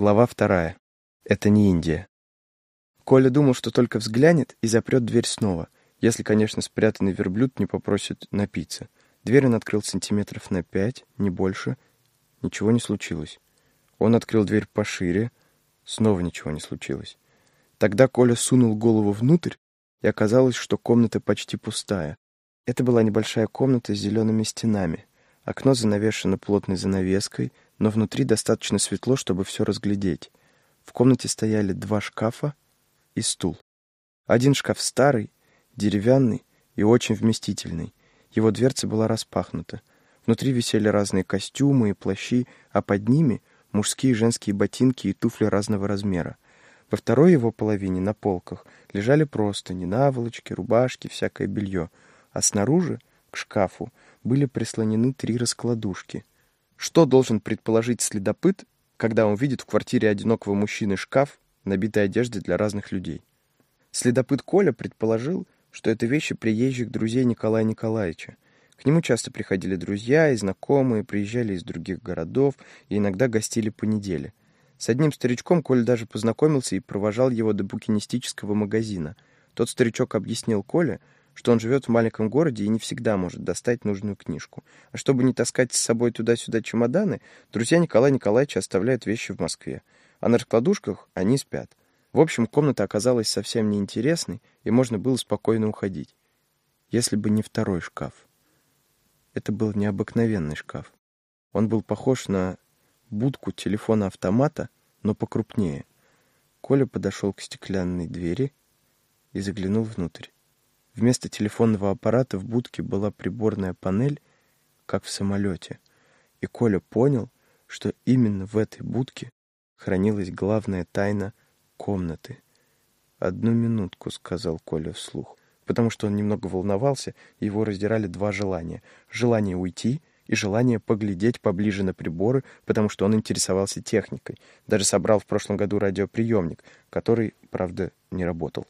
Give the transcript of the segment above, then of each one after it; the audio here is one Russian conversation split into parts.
Глава вторая. Это не Индия. Коля думал, что только взглянет и запрет дверь снова, если, конечно, спрятанный верблюд не попросит напиться. Дверь он открыл сантиметров на пять, не больше. Ничего не случилось. Он открыл дверь пошире. Снова ничего не случилось. Тогда Коля сунул голову внутрь, и оказалось, что комната почти пустая. Это была небольшая комната с зелеными стенами. Окно занавешено плотной занавеской — но внутри достаточно светло, чтобы все разглядеть. В комнате стояли два шкафа и стул. Один шкаф старый, деревянный и очень вместительный. Его дверца была распахнута. Внутри висели разные костюмы и плащи, а под ними мужские и женские ботинки и туфли разного размера. Во второй его половине на полках лежали простыни, наволочки, рубашки, всякое белье, а снаружи, к шкафу, были прислонены три раскладушки — что должен предположить следопыт, когда он видит в квартире одинокого мужчины шкаф, набитый одеждой для разных людей? Следопыт Коля предположил, что это вещи приезжих друзей Николая Николаевича. К нему часто приходили друзья и знакомые, приезжали из других городов и иногда гостили по неделе. С одним старичком Коля даже познакомился и провожал его до букинистического магазина. Тот старичок объяснил Коле, что он живет в маленьком городе и не всегда может достать нужную книжку. А чтобы не таскать с собой туда-сюда чемоданы, друзья Николая Николаевича оставляют вещи в Москве. А на раскладушках они спят. В общем, комната оказалась совсем неинтересной, и можно было спокойно уходить. Если бы не второй шкаф. Это был необыкновенный шкаф. Он был похож на будку телефона-автомата, но покрупнее. Коля подошел к стеклянной двери и заглянул внутрь. Вместо телефонного аппарата в будке была приборная панель, как в самолете. И Коля понял, что именно в этой будке хранилась главная тайна комнаты. «Одну минутку», — сказал Коля вслух, потому что он немного волновался, и его раздирали два желания. Желание уйти и желание поглядеть поближе на приборы, потому что он интересовался техникой. Даже собрал в прошлом году радиоприемник, который, правда, не работал.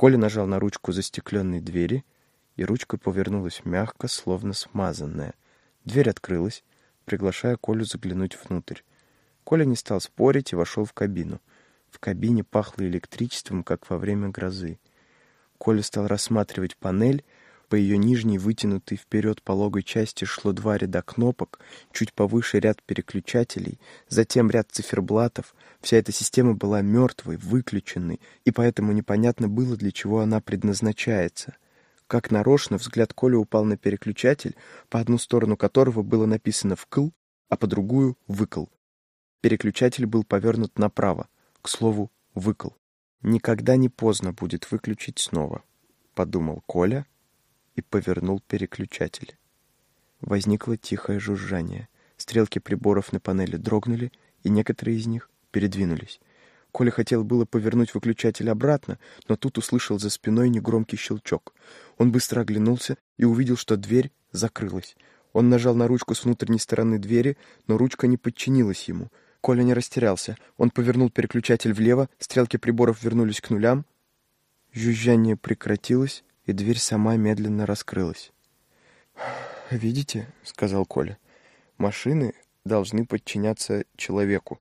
Коля нажал на ручку застекленной двери, и ручка повернулась мягко, словно смазанная. Дверь открылась, приглашая Колю заглянуть внутрь. Коля не стал спорить и вошел в кабину. В кабине пахло электричеством, как во время грозы. Коля стал рассматривать панель, по ее нижней вытянутой вперед пологой части шло два ряда кнопок, чуть повыше ряд переключателей, затем ряд циферблатов. Вся эта система была мертвой, выключенной, и поэтому непонятно было, для чего она предназначается. Как нарочно взгляд Коля упал на переключатель, по одну сторону которого было написано «вкл», а по другую «выкл». Переключатель был повернут направо, к слову «выкл». «Никогда не поздно будет выключить снова», — подумал Коля, — и повернул переключатель. Возникло тихое жужжание. Стрелки приборов на панели дрогнули, и некоторые из них передвинулись. Коля хотел было повернуть выключатель обратно, но тут услышал за спиной негромкий щелчок. Он быстро оглянулся и увидел, что дверь закрылась. Он нажал на ручку с внутренней стороны двери, но ручка не подчинилась ему. Коля не растерялся. Он повернул переключатель влево, стрелки приборов вернулись к нулям. Жужжание прекратилось, и дверь сама медленно раскрылась. «Видите?» — сказал Коля. «Машины должны подчиняться человеку.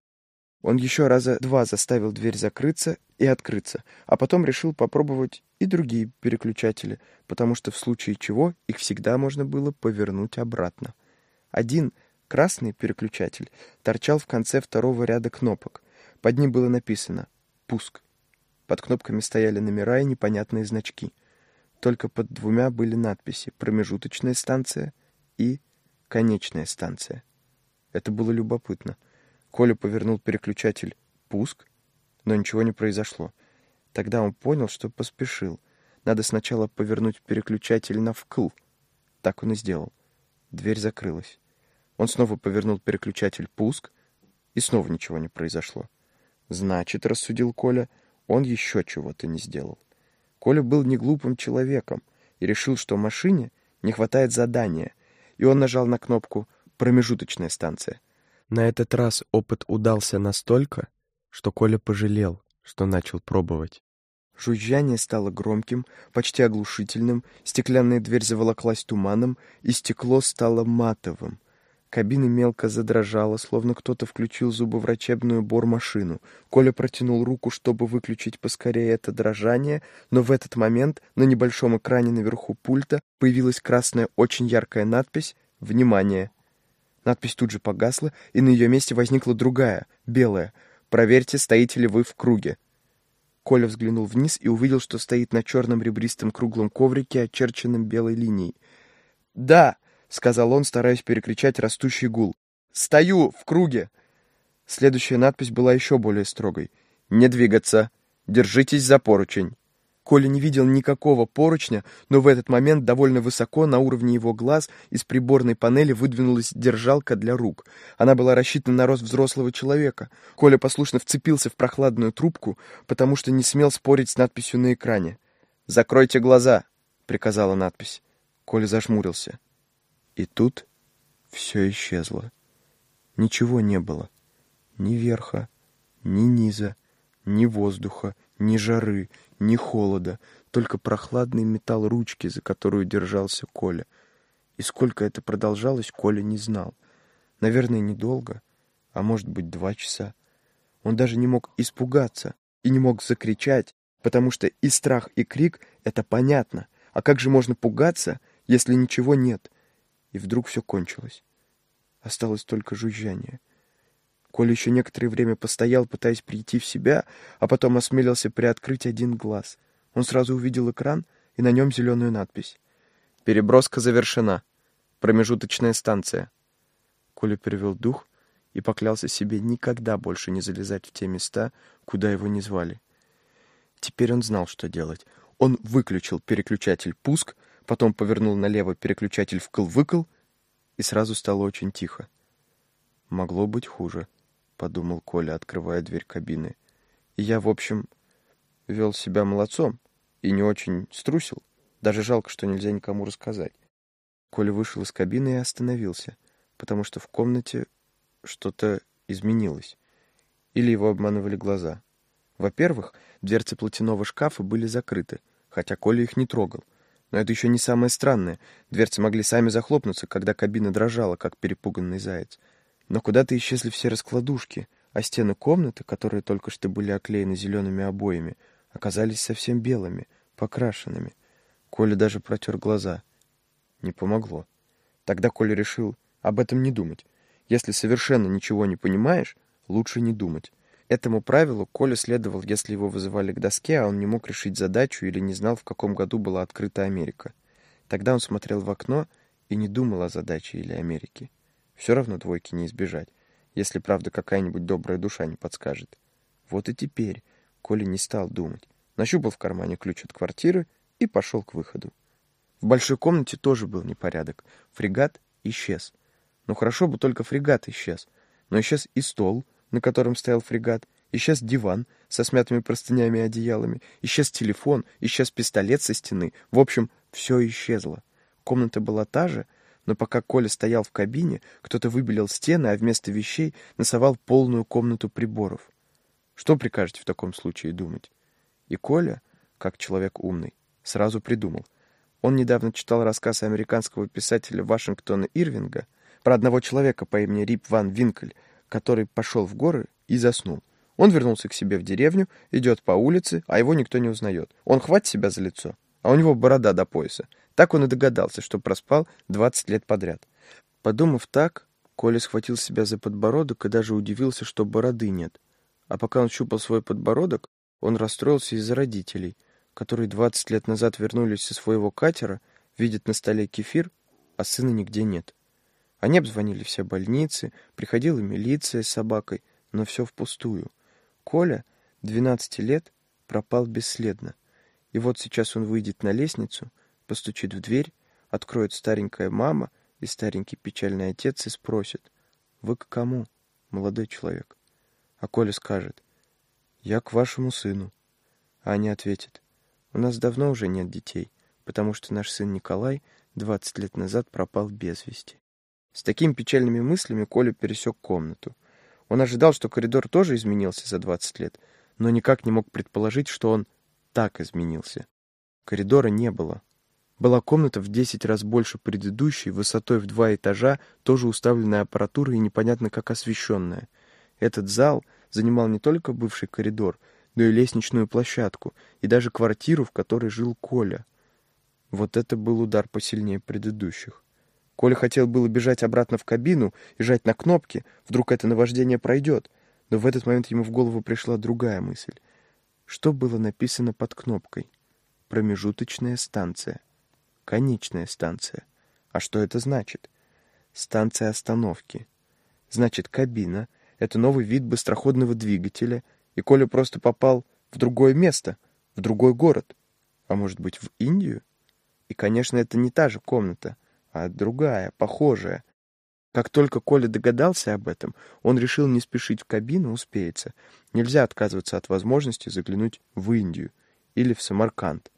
Он еще раза два заставил дверь закрыться и открыться, а потом решил попробовать и другие переключатели, потому что в случае чего их всегда можно было повернуть обратно. Один красный переключатель торчал в конце второго ряда кнопок. Под ним было написано «Пуск». Под кнопками стояли номера и непонятные значки — только под двумя были надписи «Промежуточная станция» и «Конечная станция». Это было любопытно. Коля повернул переключатель «Пуск», но ничего не произошло. Тогда он понял, что поспешил. Надо сначала повернуть переключатель на «вкл». Так он и сделал. Дверь закрылась. Он снова повернул переключатель «Пуск», и снова ничего не произошло. Значит, рассудил Коля, он еще чего-то не сделал. Коля был не глупым человеком и решил, что машине не хватает задания, и он нажал на кнопку «Промежуточная станция». На этот раз опыт удался настолько, что Коля пожалел, что начал пробовать. Жужжание стало громким, почти оглушительным, стеклянная дверь заволоклась туманом, и стекло стало матовым. Кабина мелко задрожала, словно кто-то включил зубоврачебную бормашину. Коля протянул руку, чтобы выключить поскорее это дрожание, но в этот момент на небольшом экране наверху пульта появилась красная очень яркая надпись «Внимание!». Надпись тут же погасла, и на ее месте возникла другая, белая. «Проверьте, стоите ли вы в круге». Коля взглянул вниз и увидел, что стоит на черном ребристом круглом коврике, очерченном белой линией. «Да!» — сказал он, стараясь перекричать растущий гул. «Стою в круге!» Следующая надпись была еще более строгой. «Не двигаться! Держитесь за поручень!» Коля не видел никакого поручня, но в этот момент довольно высоко, на уровне его глаз, из приборной панели выдвинулась держалка для рук. Она была рассчитана на рост взрослого человека. Коля послушно вцепился в прохладную трубку, потому что не смел спорить с надписью на экране. «Закройте глаза!» — приказала надпись. Коля зажмурился. И тут все исчезло. Ничего не было. Ни верха, ни низа, ни воздуха, ни жары, ни холода, только прохладный металл ручки, за которую держался Коля. И сколько это продолжалось, Коля не знал. Наверное, недолго, а может быть, два часа. Он даже не мог испугаться и не мог закричать, потому что и страх, и крик — это понятно. А как же можно пугаться, если ничего нет — и вдруг все кончилось. Осталось только жужжание. Коля еще некоторое время постоял, пытаясь прийти в себя, а потом осмелился приоткрыть один глаз. Он сразу увидел экран и на нем зеленую надпись. «Переброска завершена. Промежуточная станция». Коля перевел дух и поклялся себе никогда больше не залезать в те места, куда его не звали. Теперь он знал, что делать. Он выключил переключатель «Пуск», потом повернул налево переключатель вкл-выкл, и сразу стало очень тихо. «Могло быть хуже», — подумал Коля, открывая дверь кабины. «И я, в общем, вел себя молодцом и не очень струсил. Даже жалко, что нельзя никому рассказать». Коля вышел из кабины и остановился, потому что в комнате что-то изменилось. Или его обманывали глаза. Во-первых, дверцы платяного шкафа были закрыты, хотя Коля их не трогал — но это еще не самое странное. Дверцы могли сами захлопнуться, когда кабина дрожала, как перепуганный заяц. Но куда-то исчезли все раскладушки, а стены комнаты, которые только что были оклеены зелеными обоями, оказались совсем белыми, покрашенными. Коля даже протер глаза. Не помогло. Тогда Коля решил об этом не думать. Если совершенно ничего не понимаешь, лучше не думать. Этому правилу Коля следовал, если его вызывали к доске, а он не мог решить задачу или не знал, в каком году была открыта Америка. Тогда он смотрел в окно и не думал о задаче или Америке. Все равно двойки не избежать, если, правда, какая-нибудь добрая душа не подскажет. Вот и теперь Коля не стал думать. Нащупал в кармане ключ от квартиры и пошел к выходу. В большой комнате тоже был непорядок. Фрегат исчез. Ну хорошо бы только фрегат исчез. Но исчез и стол — на котором стоял фрегат, исчез диван со смятыми простынями и одеялами, исчез телефон, исчез пистолет со стены. В общем, все исчезло. Комната была та же, но пока Коля стоял в кабине, кто-то выбелил стены, а вместо вещей носовал полную комнату приборов. Что прикажете в таком случае думать? И Коля, как человек умный, сразу придумал. Он недавно читал рассказ американского писателя Вашингтона Ирвинга про одного человека по имени Рип Ван Винкель, который пошел в горы и заснул. Он вернулся к себе в деревню, идет по улице, а его никто не узнает. Он хватит себя за лицо, а у него борода до пояса. Так он и догадался, что проспал 20 лет подряд. Подумав так, Коля схватил себя за подбородок и даже удивился, что бороды нет. А пока он щупал свой подбородок, он расстроился из-за родителей, которые 20 лет назад вернулись со своего катера, видят на столе кефир, а сына нигде нет. Они обзвонили все больницы, приходила милиция с собакой, но все впустую. Коля, 12 лет, пропал бесследно. И вот сейчас он выйдет на лестницу, постучит в дверь, откроет старенькая мама и старенький печальный отец и спросит, «Вы к кому, молодой человек?» А Коля скажет, «Я к вашему сыну». А они ответят, «У нас давно уже нет детей, потому что наш сын Николай 20 лет назад пропал без вести». С такими печальными мыслями Коля пересек комнату. Он ожидал, что коридор тоже изменился за 20 лет, но никак не мог предположить, что он так изменился. Коридора не было. Была комната в 10 раз больше предыдущей, высотой в два этажа, тоже уставленная аппаратурой и непонятно как освещенная. Этот зал занимал не только бывший коридор, но и лестничную площадку, и даже квартиру, в которой жил Коля. Вот это был удар посильнее предыдущих. Коля хотел было бежать обратно в кабину и жать на кнопки, вдруг это наваждение пройдет, но в этот момент ему в голову пришла другая мысль. Что было написано под кнопкой? Промежуточная станция. Конечная станция. А что это значит? Станция остановки. Значит, кабина — это новый вид быстроходного двигателя, и Коля просто попал в другое место, в другой город. А может быть, в Индию? И, конечно, это не та же комната, а другая, похожая. Как только Коля догадался об этом, он решил не спешить в кабину, успеется. Нельзя отказываться от возможности заглянуть в Индию или в Самарканд.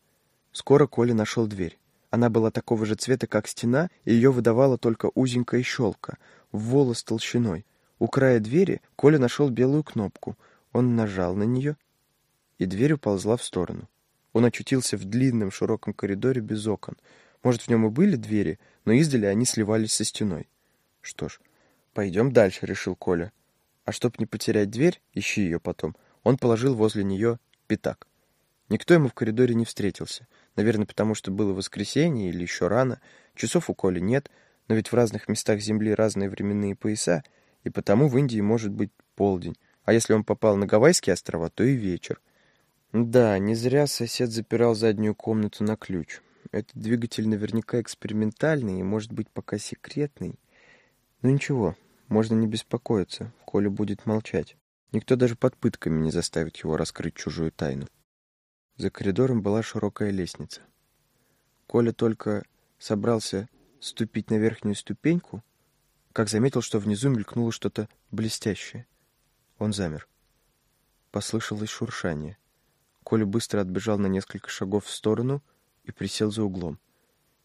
Скоро Коля нашел дверь. Она была такого же цвета, как стена, и ее выдавала только узенькая щелка, в волос толщиной. У края двери Коля нашел белую кнопку. Он нажал на нее, и дверь уползла в сторону. Он очутился в длинном широком коридоре без окон. Может, в нем и были двери, но издали они сливались со стеной. Что ж, пойдем дальше, решил Коля. А чтоб не потерять дверь, ищи ее потом, он положил возле нее пятак. Никто ему в коридоре не встретился. Наверное, потому что было воскресенье или еще рано. Часов у Коли нет, но ведь в разных местах Земли разные временные пояса, и потому в Индии может быть полдень. А если он попал на Гавайские острова, то и вечер. Да, не зря сосед запирал заднюю комнату на ключ. Этот двигатель наверняка экспериментальный и, может быть, пока секретный. Но ничего, можно не беспокоиться, Коля будет молчать. Никто даже под пытками не заставит его раскрыть чужую тайну. За коридором была широкая лестница. Коля только собрался ступить на верхнюю ступеньку, как заметил, что внизу мелькнуло что-то блестящее. Он замер. Послышалось шуршание. Коля быстро отбежал на несколько шагов в сторону и присел за углом.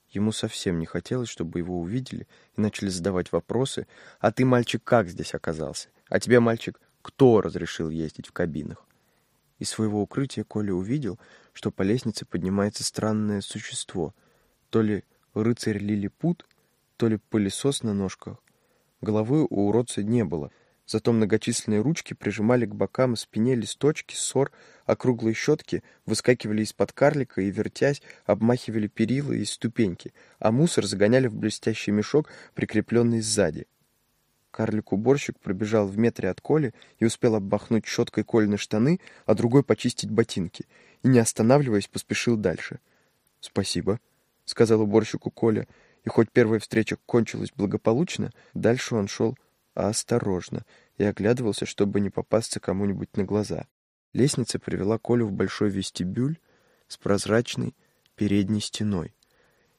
Ему совсем не хотелось, чтобы его увидели и начали задавать вопросы. «А ты, мальчик, как здесь оказался? А тебе, мальчик, кто разрешил ездить в кабинах?» Из своего укрытия Коля увидел, что по лестнице поднимается странное существо. То ли рыцарь Лилипут, то ли пылесос на ножках. Головы у уродца не было — Зато многочисленные ручки прижимали к бокам и спине листочки, ссор, а круглые щетки выскакивали из-под карлика и, вертясь, обмахивали перила и ступеньки, а мусор загоняли в блестящий мешок, прикрепленный сзади. Карлик-уборщик пробежал в метре от Коли и успел обмахнуть щеткой Колины штаны, а другой почистить ботинки, и, не останавливаясь, поспешил дальше. «Спасибо», — сказал уборщику Коля, и хоть первая встреча кончилась благополучно, дальше он шел а осторожно, и оглядывался, чтобы не попасться кому-нибудь на глаза. Лестница привела Колю в большой вестибюль с прозрачной передней стеной.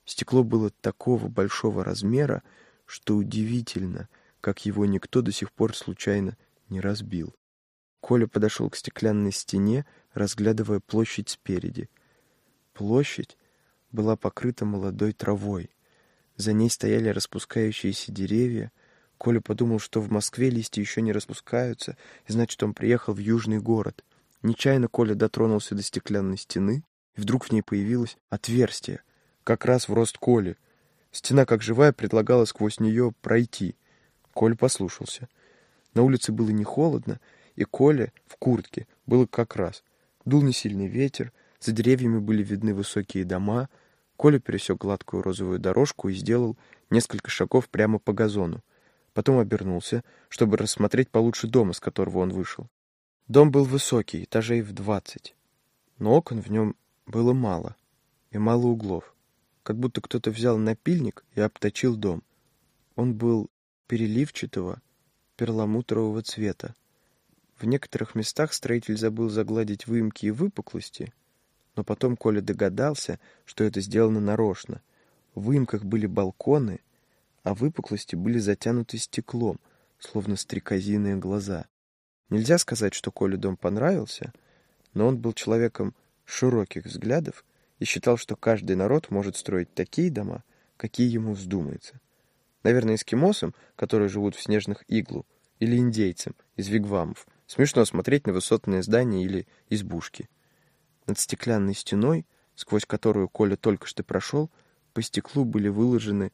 Стекло было такого большого размера, что удивительно, как его никто до сих пор случайно не разбил. Коля подошел к стеклянной стене, разглядывая площадь спереди. Площадь была покрыта молодой травой. За ней стояли распускающиеся деревья, Коля подумал, что в Москве листья еще не распускаются, и значит, он приехал в южный город. Нечаянно Коля дотронулся до стеклянной стены, и вдруг в ней появилось отверстие, как раз в рост Коли. Стена, как живая, предлагала сквозь нее пройти. Коля послушался. На улице было не холодно, и Коля в куртке было как раз. Дул несильный ветер, за деревьями были видны высокие дома. Коля пересек гладкую розовую дорожку и сделал несколько шагов прямо по газону. Потом обернулся, чтобы рассмотреть получше дом, из которого он вышел. Дом был высокий, этажей в двадцать. Но окон в нем было мало, и мало углов. Как будто кто-то взял напильник и обточил дом. Он был переливчатого, перламутрового цвета. В некоторых местах строитель забыл загладить выемки и выпуклости, но потом Коля догадался, что это сделано нарочно. В выемках были балконы, а выпуклости были затянуты стеклом, словно стрекозиные глаза. Нельзя сказать, что Коле дом понравился, но он был человеком широких взглядов и считал, что каждый народ может строить такие дома, какие ему вздумается. Наверное, эскимосам, которые живут в снежных иглу, или индейцам из вигвамов, смешно смотреть на высотные здания или избушки. Над стеклянной стеной, сквозь которую Коля только что прошел, по стеклу были выложены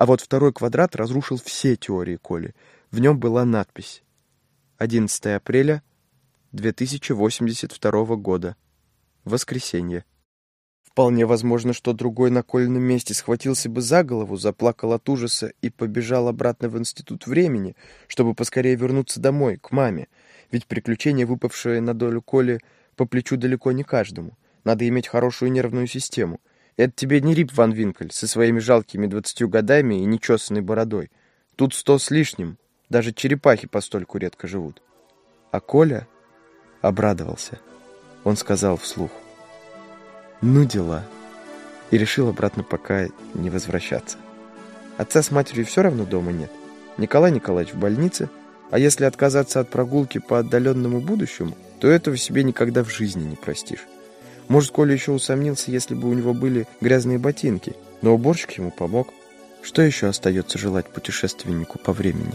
А вот второй квадрат разрушил все теории Коли. В нем была надпись 11 апреля 2082 года. Воскресенье. Вполне возможно, что другой на Колином месте схватился бы за голову, заплакал от ужаса и побежал обратно в институт времени, чтобы поскорее вернуться домой, к маме. Ведь приключение, выпавшее на долю Коли, по плечу далеко не каждому. Надо иметь хорошую нервную систему. Это тебе не Рип Ван Винкель со своими жалкими двадцатью годами и нечесанной бородой. Тут сто с лишним. Даже черепахи постольку редко живут. А Коля обрадовался. Он сказал вслух. «Ну дела». И решил обратно пока не возвращаться. Отца с матерью все равно дома нет. Николай Николаевич в больнице, а если отказаться от прогулки по отдаленному будущему, то этого себе никогда в жизни не простишь. Может, Коля еще усомнился, если бы у него были грязные ботинки, но уборщик ему помог. Что еще остается желать путешественнику по времени?»